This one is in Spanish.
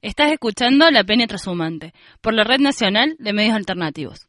Estás escuchando La Peña Trashumante por la Red Nacional de Medios Alternativos.